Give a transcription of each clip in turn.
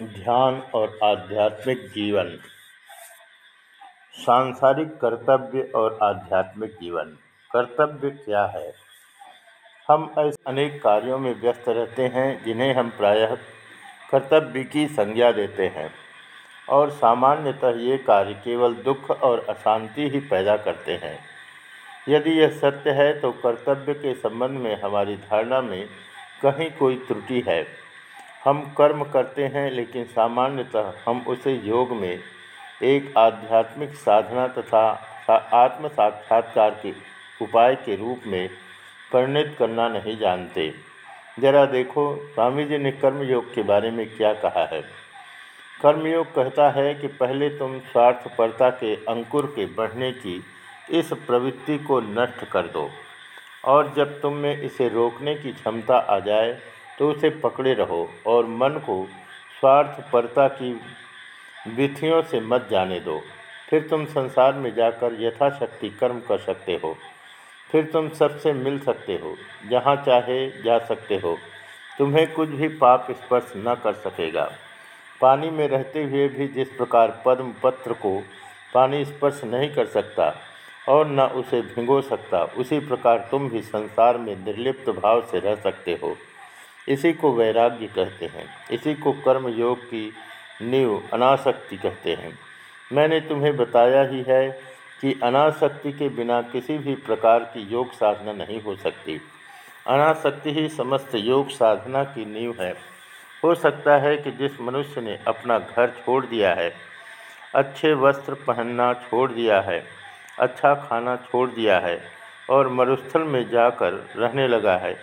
ध्यान और आध्यात्मिक जीवन। सांसारिक कर्तव्य और आध्यात्मिक जीवन। कर्तव्य क्या है? हम ऐसे अनेक कार्यों में व्यस्त रहते हैं, जिन्हें हम प्रायः कर्तव्य की संज्ञा देते हैं और सामान्यतः ये कार्य केवल दुख और अशांति ही पैदा करते हैं। यदि यह सत्य है तो कर्तव्य के संबंध में हमारी धारणा में कहीं कोई त्रुटि है। हम कर्म करते हैं, लेकिन सामान्यतः हम उसे योग में एक आध्यात्मिक साधना तथा आत्म साक्षात्कार के उपाय के रूप में परिणित करना नहीं जानते। जरा देखो, स्वामी जी ने कर्मयोग के बारे में क्या कहा है? कर्मयोग कहता है कि पहले तुम स्वार्थपरता के अंकुर के बढ़ने की इस प्रवृत्ति को नष्ट कर दो, और जब तुम में इसे रोकने की क्षमता आ जाए तो उसे पकड़े रहो और मन को स्वार्थपरता की विधियों से मत जाने दो। फिर तुम संसार में जाकर यथाशक्ति कर्म कर सकते हो। फिर तुम सबसे मिल सकते हो, जहाँ चाहे जा सकते हो। तुम्हें कुछ भी पाप स्पर्श न कर सकेगा। पानी में रहते हुए भी जिस प्रकार पद्म पत्र को पानी स्पर्श नहीं कर सकता और न उसे भिगो सकता, उसी प्रकार तुम भी संसार में निर्लिप्त भाव से रह सकते हो। इसी को वैराग्य कहते हैं। इसी को कर्म योग की नींव अनासक्ति कहते हैं। मैंने तुम्हें बताया ही है कि अनासक्ति के बिना किसी भी प्रकार की योग साधना नहीं हो सकती। अनासक्ति ही समस्त योग साधना की नींव है। हो सकता है कि जिस मनुष्य ने अपना घर छोड़ दिया है, अच्छे वस्त्र पहनना छोड़ दिया है अच्छा खाना छोड़ दिया है और मरुस्थल में जाकर रहने लगा है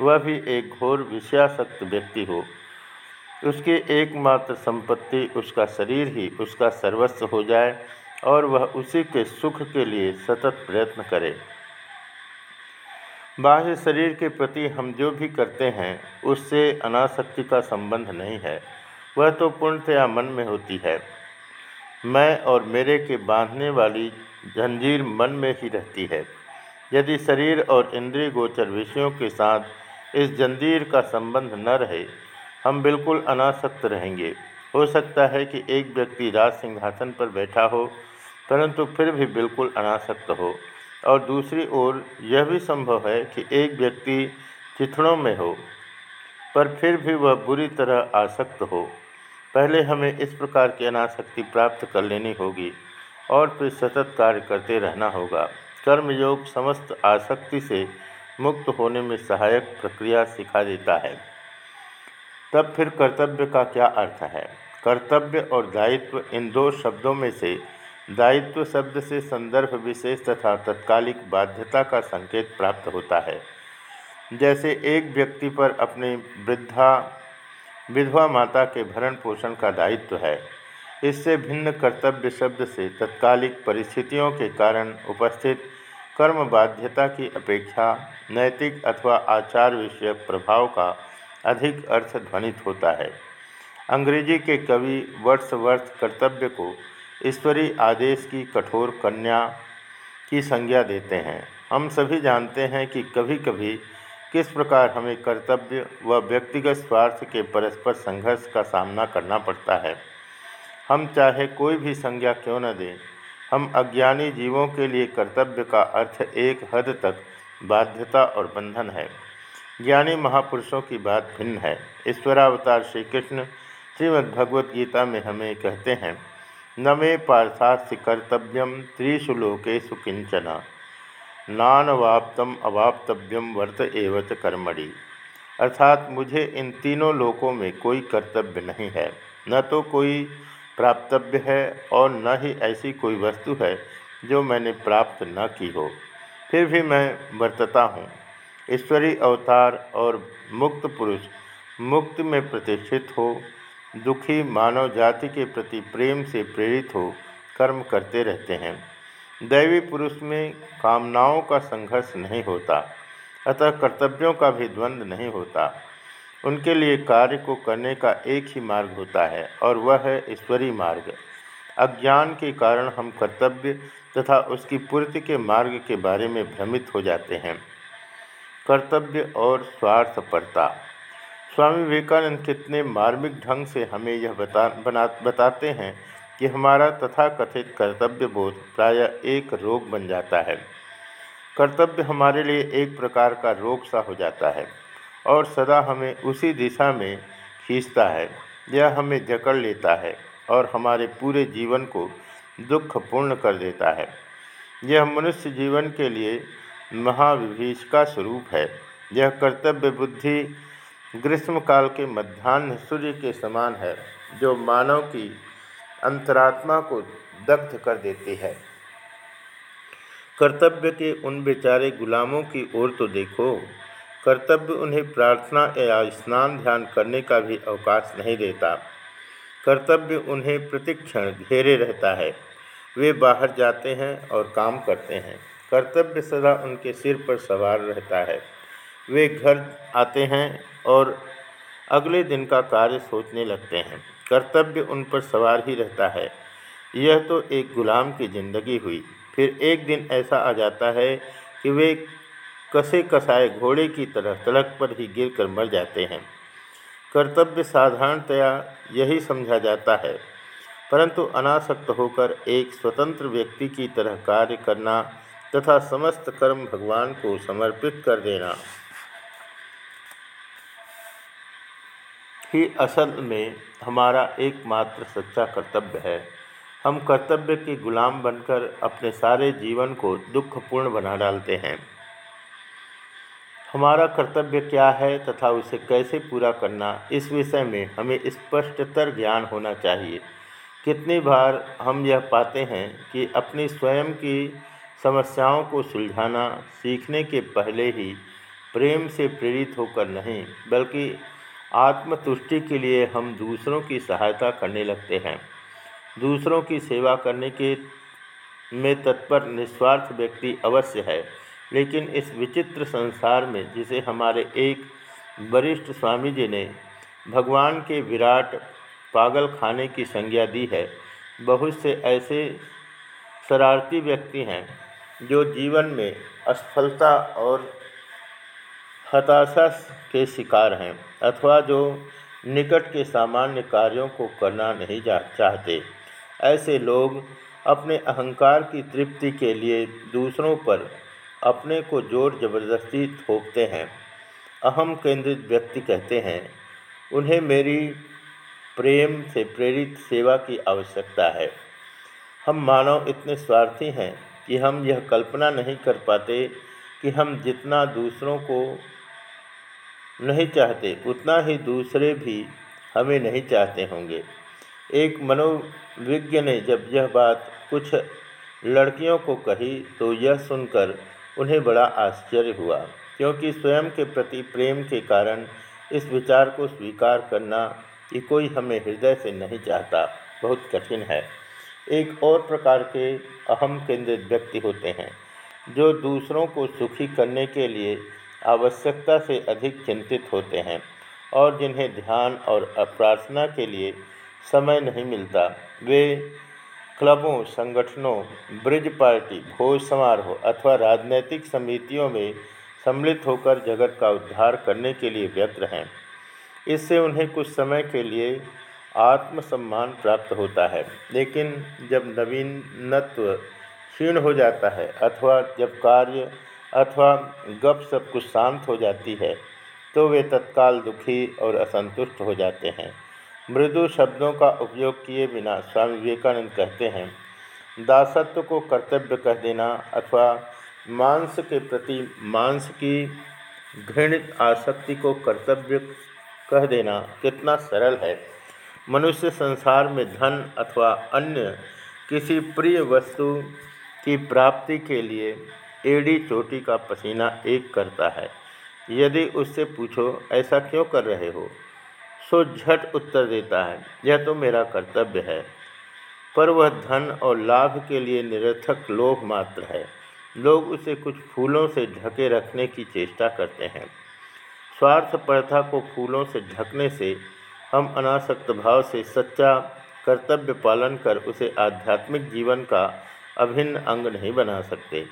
वह भी एक घोर विषयासक्त व्यक्ति हो। उसकी एकमात्र संपत्ति उसका शरीर ही उसका सर्वस्व हो जाए और वह उसी के सुख के लिए सतत प्रयत्न करे। बाह्य शरीर के प्रति हम जो भी करते हैं, उससे अनासक्ति का संबंध नहीं है। वह तो पूर्णतया मन में होती है। मैं और मेरे के बांधने वाली जंजीर मन में ही रहती है। यदि शरीर और इंद्रिय गोचर विषयों के साथ इस जंजीर का संबंध न रहे, हम बिल्कुल अनासक्त रहेंगे। हो सकता है कि एक व्यक्ति राज सिंहासन पर बैठा हो, परंतु फिर भी बिल्कुल अनासक्त हो। और दूसरी ओर, यह भी संभव है कि एक व्यक्ति चिथड़ों में हो, पर फिर भी वह बुरी तरह आसक्त हो। पहले हमें इस प्रकार की अनासक्ति प्राप्त कर लेनी होगी, और फिर सतत कार्य करते रहना होगा। कर्मयोग समस्त आसक्ति से मुक्त होने में सहायक प्रक्रिया सिखा देता है। तब फिर कर्तव्य का क्या अर्थ है? कर्तव्य और दायित्व इन दो शब्दों में से दायित्व शब्द से संदर्भ विशेष तथा तत्कालिक बाध्यता का संकेत प्राप्त होता है। जैसे एक व्यक्ति पर अपनी वृद्धा, विधवा माता के भरण पोषण का दायित्व है। इससे भिन्न कर्तव्य शब्द से तत्कालिक परिस्थितियों के कारण उपस्थित कर्म बाध्यता की अपेक्षा नैतिक अथवा आचार विषयक प्रभाव का अधिक अर्थ ध्वनित होता है। अंग्रेज़ी के कवि वर्ष कर्तव्य को ईश्वरीय आदेश की कठोर कन्या की संज्ञा देते हैं। हम सभी जानते हैं कि कभी कभी किस प्रकार हमें कर्तव्य व व्यक्तिगत स्वार्थ के परस्पर संघर्ष का सामना करना पड़ता है। हम चाहे कोई भी संज्ञा क्यों न दें हम अज्ञानी जीवों के लिए कर्तव्य का अर्थ एक हद तक बाध्यता और बंधन है। ज्ञानी महापुरुषों की बात भिन्न है। ईश्वरावतार श्री कृष्ण श्रीमद्भगवद गीता में हमें कहते हैं न मे पार्थास्य कर्तव्यम त्रिषु लोकेशु किंचन नानवाप्तम अवाप्तव्यम वर्त एवच कर्मणि। अर्थात मुझे इन तीनों लोकों में कोई कर्तव्य नहीं है। न तो कोई प्राप्तव्य है और न ही ऐसी कोई वस्तु है जो मैंने प्राप्त न की हो। फिर भी मैं वर्तता हूँ। ईश्वरीय अवतार और मुक्त पुरुष मुक्त में प्रतिष्ठित हो, दुखी मानव जाति के प्रति प्रेम से प्रेरित हो, कर्म करते रहते हैं। दैवी पुरुष में कामनाओं का संघर्ष नहीं होता, अतः कर्तव्यों का भी द्वंद्व नहीं होता। उनके लिए कार्य को करने का एक ही मार्ग होता है, और वह है ईश्वरीय मार्ग। अज्ञान के कारण हम कर्तव्य तथा उसकी पूर्ति के मार्ग के बारे में भ्रमित हो जाते हैं। कर्तव्य और स्वार्थपरता। स्वामी विवेकानंद कितने मार्मिक ढंग से हमें यह बता, बना, बताते हैं कि हमारा तथाकथित कर्तव्य बोध प्रायः एक रोग बन जाता है। कर्तव्य हमारे लिए एक प्रकार का रोग सा हो जाता है। और सदा हमें उसी दिशा में खींचता है। यह हमें जकड़ लेता है और हमारे पूरे जीवन को दुखपूर्ण कर देता है। यह मनुष्य जीवन के लिए महाविभीष का स्वरूप है। यह कर्तव्य बुद्धि ग्रीष्मकाल के मध्यान्ह सूर्य के समान है, जो मानव की अंतरात्मा को दग्ध कर देती है। कर्तव्य के उन बेचारे गुलामों की ओर तो देखो कर्तव्य उन्हें प्रार्थना या स्नान, ध्यान करने का भी अवकाश नहीं देता। कर्तव्य उन्हें प्रतिक्षण घेरे रहता है। वे बाहर जाते हैं और काम करते हैं। कर्तव्य सदा उनके सिर पर सवार रहता है। वे घर आते हैं और अगले दिन का कार्य सोचने लगते हैं। कर्तव्य उन पर सवार ही रहता है। यह तो एक गुलाम की ज़िंदगी हुई। फिर एक दिन ऐसा आ जाता है कि वे कसे कसाए घोड़े की तरह सड़क पर ही गिरकर मर जाते हैं। कर्तव्य साधारणतया यही समझा जाता है। परंतु अनासक्त होकर एक स्वतंत्र व्यक्ति की तरह कार्य करना तथा समस्त कर्म भगवान को समर्पित कर देना। ही असल में हमारा एकमात्र सच्चा कर्तव्य है। हम कर्तव्य के गुलाम बनकर अपने सारे जीवन को दुखपूर्ण बना डालते हैं। हमारा कर्तव्य क्या है तथा उसे कैसे पूरा करना, इस विषय में हमें स्पष्टतर ज्ञान होना चाहिए। कितनी बार हम यह पाते हैं कि अपनी स्वयं की समस्याओं को सुलझाना सीखने के पहले ही प्रेम से प्रेरित होकर नहीं, बल्कि आत्मतुष्टि के लिए हम दूसरों की सहायता करने लगते हैं। दूसरों की सेवा करने के में तत्पर निस्वार्थ व्यक्ति अवश्य है। लेकिन इस विचित्र संसार में जिसे हमारे एक वरिष्ठ स्वामी जी ने भगवान के विराट पागल खाने की संज्ञा दी है, बहुत से ऐसे शरारती व्यक्ति हैं जो जीवन में असफलता और हताशा के शिकार हैं अथवा जो निकट के सामान्य कार्यों को करना नहीं जा, चाहते। ऐसे लोग अपने अहंकार की तृप्ति के लिए दूसरों पर अपने को ज़ोर ज़बरदस्ती थोपते हैं। अहम केंद्रित व्यक्ति कहते हैं, उन्हें मेरी प्रेम से प्रेरित सेवा की आवश्यकता है। हम मानव इतने स्वार्थी हैं कि हम यह कल्पना नहीं कर पाते कि हम जितना दूसरों को नहीं चाहते, उतना ही दूसरे भी हमें नहीं चाहते होंगे। एक मनोविज्ञ ने जब यह बात कुछ लड़कियों को कही तो यह सुनकर उन्हें बड़ा आश्चर्य हुआ, क्योंकि स्वयं के प्रति प्रेम के कारण इस विचार को स्वीकार करना कि कोई हमें हृदय से नहीं चाहता, बहुत कठिन है। एक और प्रकार के अहम केंद्रित व्यक्ति होते हैं, जो दूसरों को सुखी करने के लिए आवश्यकता से अधिक चिंतित होते हैं और जिन्हें ध्यान और प्रार्थना के लिए समय नहीं मिलता। वे क्लबों, संगठनों, ब्रिज पार्टी, भोज समारोह अथवा राजनैतिक समितियों में सम्मिलित होकर जगत का उद्धार करने के लिए व्यग्र हैं। इससे उन्हें कुछ समय के लिए आत्मसम्मान प्राप्त होता है। लेकिन जब नवीनत्व क्षीण हो जाता है अथवा जब कार्य अथवा गप सब कुछ शांत हो जाती है तो वे तत्काल दुखी और असंतुष्ट हो जाते हैं। मृदु शब्दों का उपयोग किए बिना स्वामी विवेकानंद कहते हैं, दासत्व को कर्तव्य कह देना अथवा मांस के प्रति मांस की घृणित आसक्ति को कर्तव्य कह देना कितना सरल है। मनुष्य संसार में धन अथवा अन्य किसी प्रिय वस्तु की प्राप्ति के लिए एड़ी चोटी का पसीना एक करता है। यदि उससे पूछो, ऐसा क्यों कर रहे हो? सो झट उत्तर देता है, यह तो मेरा कर्तव्य है। पर वह धन और लाभ के लिए निरर्थक लोभ मात्र है। लोग उसे कुछ फूलों से ढके रखने की चेष्टा करते हैं। स्वार्थ प्रथा को फूलों से ढकने से हम अनासक्त भाव से सच्चा कर्तव्य पालन कर उसे आध्यात्मिक जीवन का अभिन्न अंग नहीं बना सकते।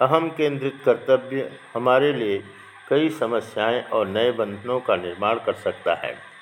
अहम केंद्रित कर्तव्य हमारे लिए कई समस्याएँ और नए बंधनों का निर्माण कर सकता है।